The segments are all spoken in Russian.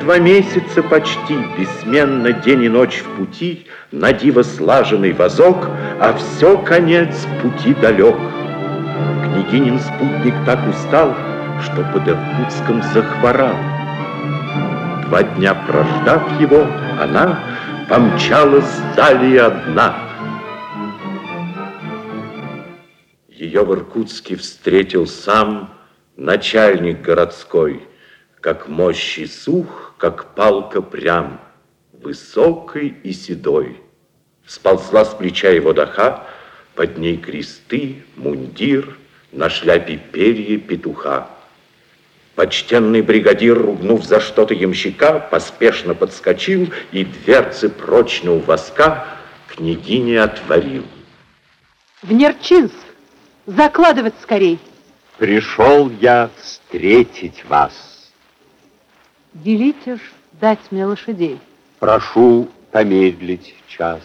Два месяца почти, бессменно день и ночь в пути, На диво слаженный возок, а все конец пути далек. Княгинин спутник так устал, что под Иркутском захворал. Два дня прождав его, она помчалась далее одна. Ее в Иркутске встретил сам начальник городской, как мощи сух, как палка прям, высокой и седой. Сползла с плеча его доха, под ней кресты, мундир, на шляпе перья петуха. Почтенный бригадир, ругнув за что-то ямщика, поспешно подскочил и дверцы прочно у воска княгине отворил. В Нерчинск! Закладывать скорей! Пришел я встретить вас. Велите ж дать мне лошадей. Прошу помедлить час.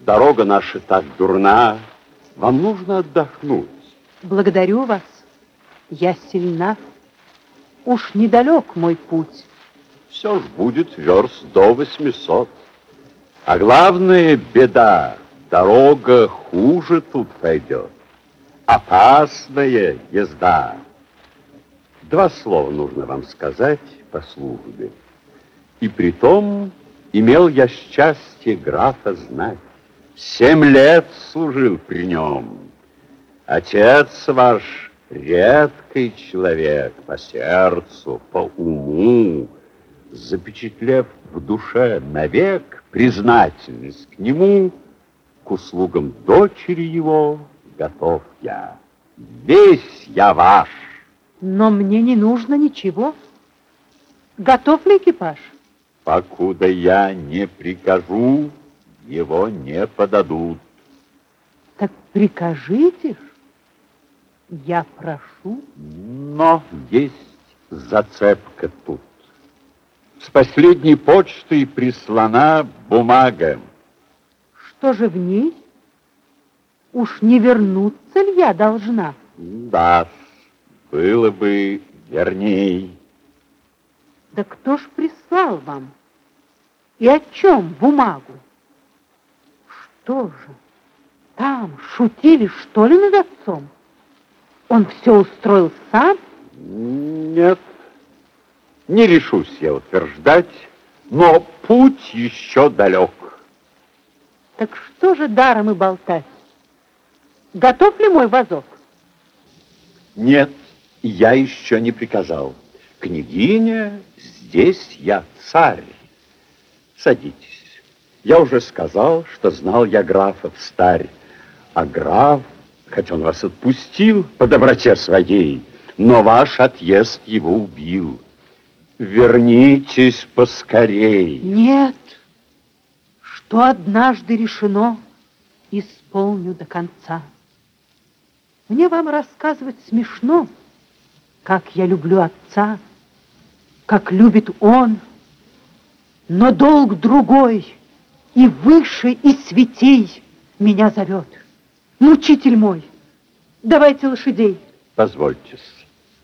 Дорога наша так дурна, вам нужно отдохнуть. Благодарю вас, я сильна. Уж недалек мой путь. Все ж будет верст до восьмисот. А главная беда, дорога хуже тут пойдет. Опасная езда. Два слова нужно вам сказать по службе. И при том имел я счастье графа знать. Семь лет служил при нем. Отец ваш редкий человек по сердцу, по уму, запечатлев в душе навек признательность к нему, к услугам дочери его готов я. Весь я ваш. Но мне не нужно ничего. Готов ли экипаж? Покуда я не прикажу, его не подадут. Так прикажите ж. Я прошу. Но есть зацепка тут. С последней почты прислана бумага. Что же в ней? Уж не вернуться ли я должна? Да, было бы верней. Да кто ж прислал вам? И о чем бумагу? Что же, там шутили, что ли, над отцом? Он все устроил сам? Нет, не решусь я утверждать, но путь еще далек. Так что же даром и болтать? Готов ли мой вазок? Нет, я еще не приказал. Княгиня, здесь я царь. Садитесь. Я уже сказал, что знал я графа в старь, а граф хоть он вас отпустил по доброте своей, но ваш отъезд его убил. Вернитесь поскорей. Нет, что однажды решено, исполню до конца. Мне вам рассказывать смешно, как я люблю отца, как любит он, но долг другой и выше, и святей меня зовет. Мучитель мой, давайте лошадей. Позвольте,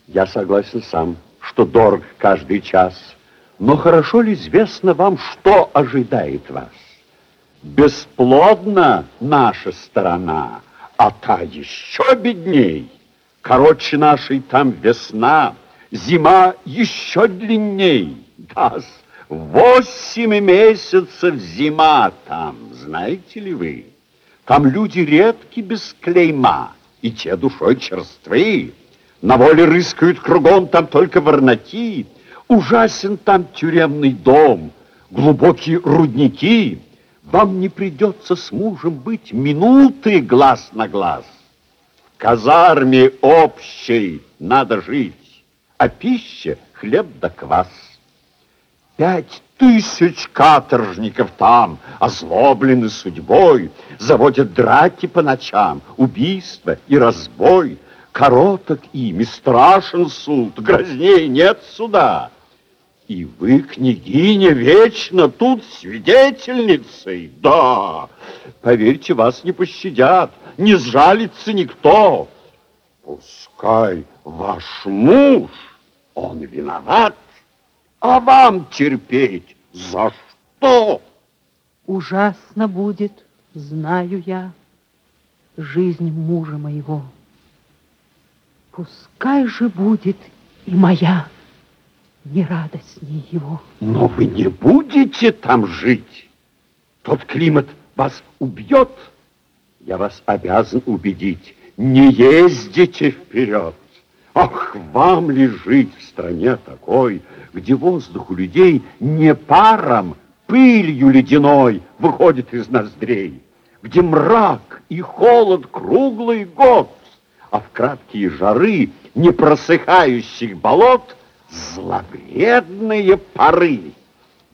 я согласен сам, что дорог каждый час. Но хорошо ли известно вам, что ожидает вас? Бесплодна наша сторона, а та еще бедней. Короче нашей там весна, зима еще длинней. Да, восемь месяцев зима там, знаете ли вы? Там люди редки без клейма, и те душой черствы. На воле рыскают кругом, там только ворноти. Ужасен там тюремный дом, глубокие рудники. Вам не придется с мужем быть минуты глаз на глаз. Казарме общей надо жить, а пища — хлеб да квас. Пять тысяч каторжников там, озлоблены судьбой, заводят драки по ночам, убийства и разбой. Короток ими, страшен суд, грозней нет суда. И вы, княгиня, вечно тут свидетельницей. Да, поверьте, вас не пощадят, не сжалится никто. Пускай ваш муж, он виноват, А вам терпеть за что? Ужасно будет, знаю я, жизнь мужа моего. Пускай же будет и моя нерадостней его. Но вы не будете там жить. Тот климат вас убьет. Я вас обязан убедить, не ездите вперед. Ах, вам ли жить в стране такой, где воздух у людей не паром, пылью ледяной выходит из ноздрей, где мрак и холод круглый год, а в краткие жары непросыхающих болот зловредные поры.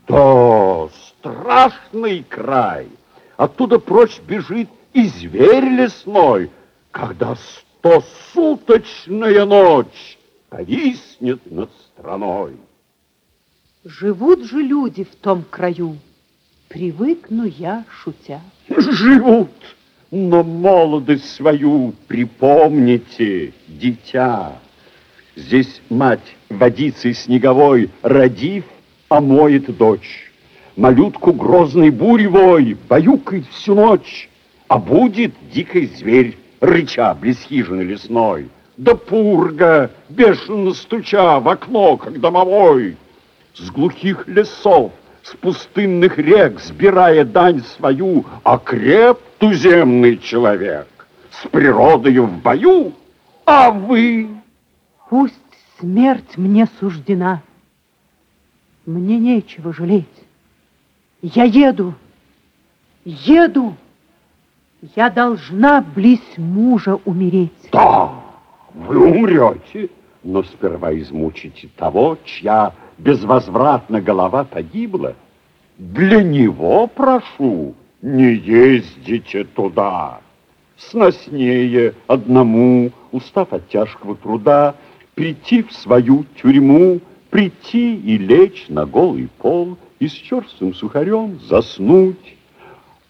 Да, страшный край. Оттуда прочь бежит и зверь лесной, когда стосуточная ночь повиснет над страной. Живут же люди в том краю, привыкну я, шутя. Живут, но молодость свою припомните, дитя. Здесь мать водицей снеговой, родив, омоет дочь. Малютку грозной буревой баюкает всю ночь, а будет дикий зверь, рыча близ хижины лесной. Да пурга, бешено стуча в окно, как домовой, с глухих лесов, с пустынных рек, сбирая дань свою, окреп туземный человек, с природою в бою, а вы... Пусть смерть мне суждена, мне нечего жалеть. Я еду, еду, я должна близ мужа умереть. Да, вы умрете, но сперва измучите того, чья безвозвратно голова погибла. Для него, прошу, не ездите туда. Сноснее одному, устав от тяжкого труда, прийти в свою тюрьму, прийти и лечь на голый пол и с черствым сухарем заснуть.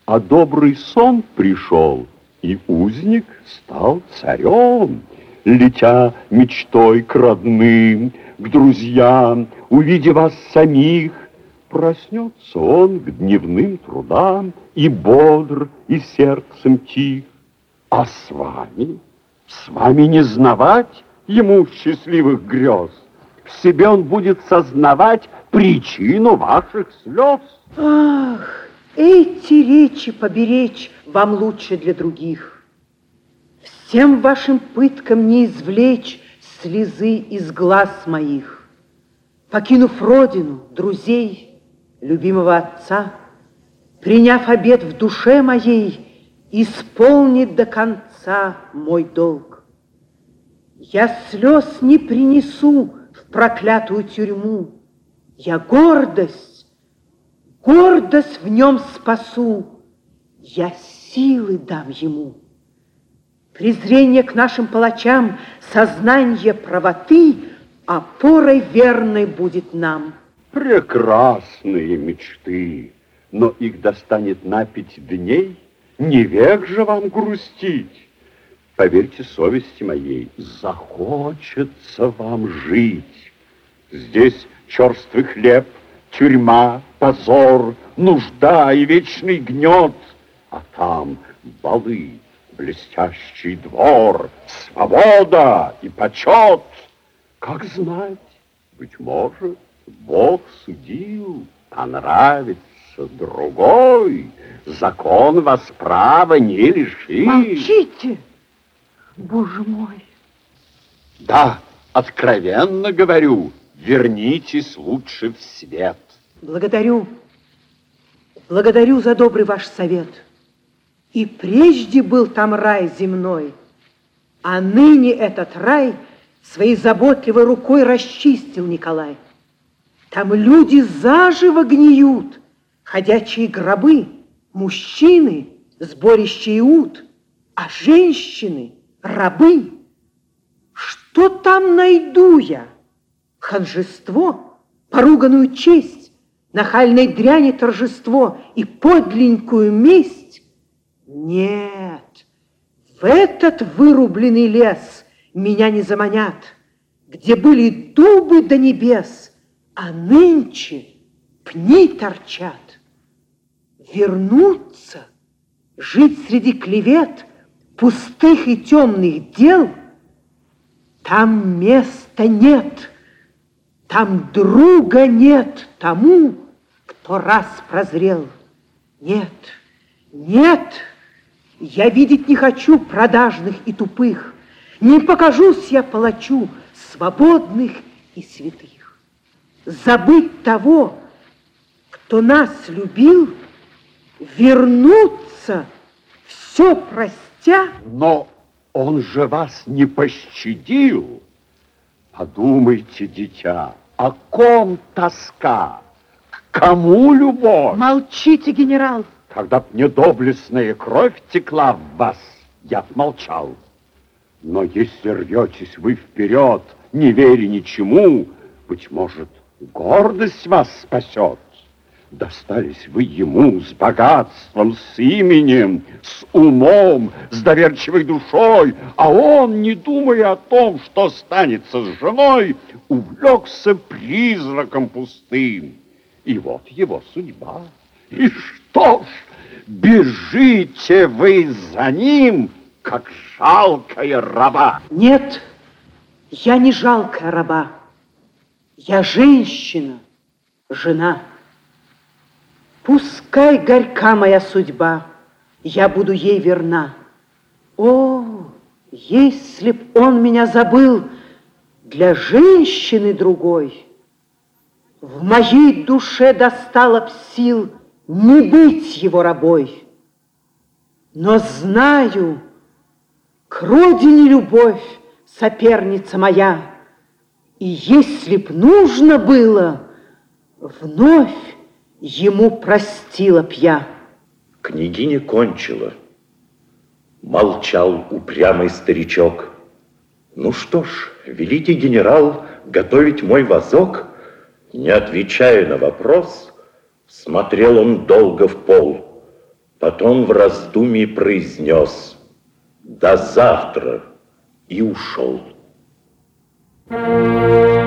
А добрый сон пришел, и узник стал царем, летя мечтой к родным, к друзьям, увидя вас самих, проснется он к дневным трудам и бодр, и сердцем тих. А с вами, с вами не знавать, ему счастливых грез. В себе он будет сознавать причину ваших слез. Ах, эти речи поберечь вам лучше для других. Всем вашим пыткам не извлечь слезы из глаз моих. Покинув родину, друзей, любимого отца, приняв обед в душе моей, исполнит до конца мой долг. Я слез не принесу в проклятую тюрьму. Я гордость, гордость в нем спасу. Я силы дам ему. Презрение к нашим палачам, сознание правоты опорой верной будет нам. Прекрасные мечты, но их достанет на пять дней, не век же вам грустить. Поверьте совести моей, захочется вам жить. Здесь черствый хлеб, тюрьма, позор, нужда и вечный гнет, а там балы, блестящий двор, свобода и почет. Как знать, быть может, Бог судил, понравится другой, закон вас права не лишит. Молчите! Боже мой! Да, откровенно говорю, вернитесь лучше в свет. Благодарю. Благодарю за добрый ваш совет. И прежде был там рай земной, а ныне этот рай своей заботливой рукой расчистил Николай. Там люди заживо гниют, ходячие гробы, мужчины, сборище иуд, а женщины — рабы. Что там найду я? Ханжество, поруганную честь, нахальной дряни торжество и подленькую месть? Нет, в этот вырубленный лес меня не заманят, где были дубы до небес, А нынче пни торчат. Вернуться, жить среди клевет, пустых и темных дел, там места нет, там друга нет тому, кто раз прозрел. Нет, нет, я видеть не хочу продажных и тупых, не покажусь я палачу свободных и святых. Забыть того, кто нас любил, вернуться, все простя. Но он же вас не пощадил. Подумайте, дитя, о ком тоска, к кому любовь? Молчите, генерал. Когда б недоблестная кровь текла в вас, я б молчал. Но если рветесь вы вперед, не веря ничему, быть может, гордость вас спасет. Достались вы ему с богатством, с именем, с умом, с доверчивой душой, а он, не думая о том, что станется с женой, увлекся призраком пустым. И вот его судьба. И что ж, бежите вы за ним, как жалкая раба. Нет, я не жалкая раба. Я женщина, жена. Пускай горька моя судьба, я буду ей верна. О, если б он меня забыл для женщины другой, в моей душе достало б сил не быть его рабой. Но знаю, к родине любовь, соперница моя, и если б нужно было, вновь ему простила б я. Княгиня кончила. Молчал упрямый старичок. Ну что ж, великий генерал готовить мой вазок? Не отвечая на вопрос, смотрел он долго в пол. Потом в раздумье произнес «До завтра» и ушел. Thank you.